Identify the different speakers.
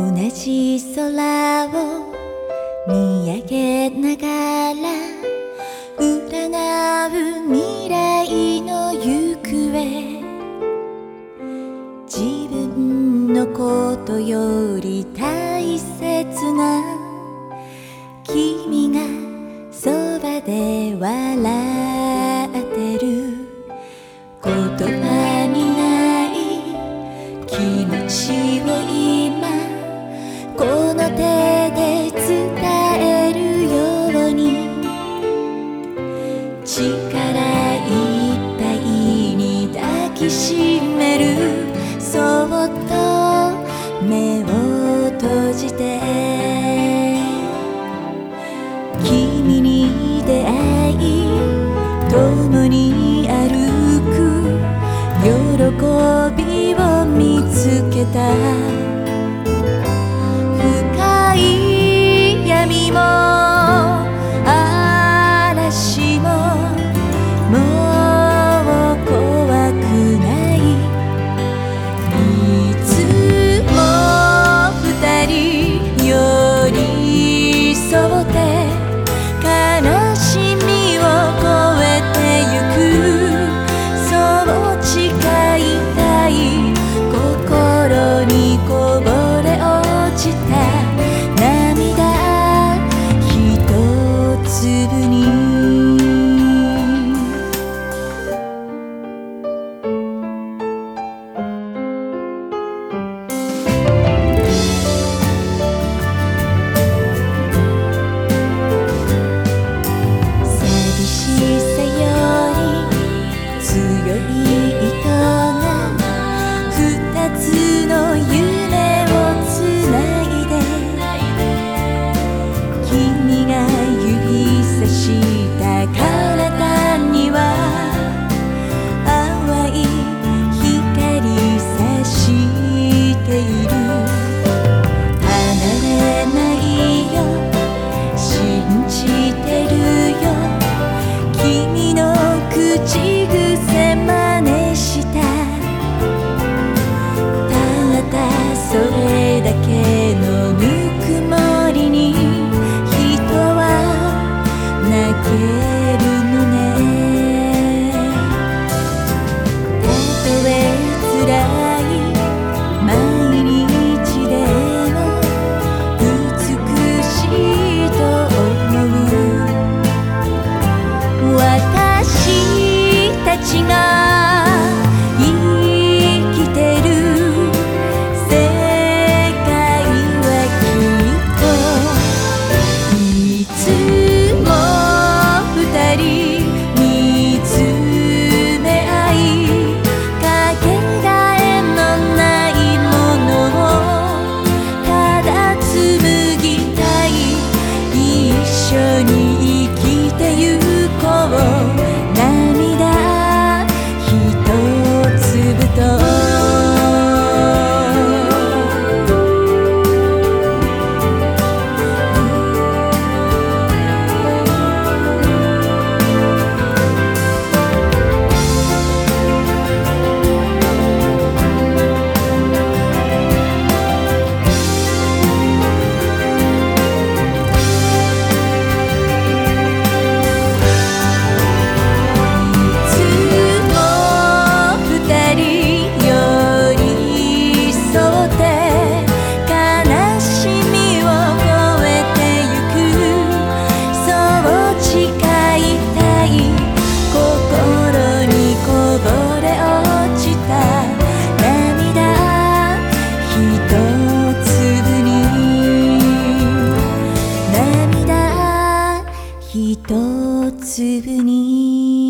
Speaker 1: 同じ空を見上げながら占う未来の行方。自分のことより大切な君がそばで笑きしめる。そっと目を粒に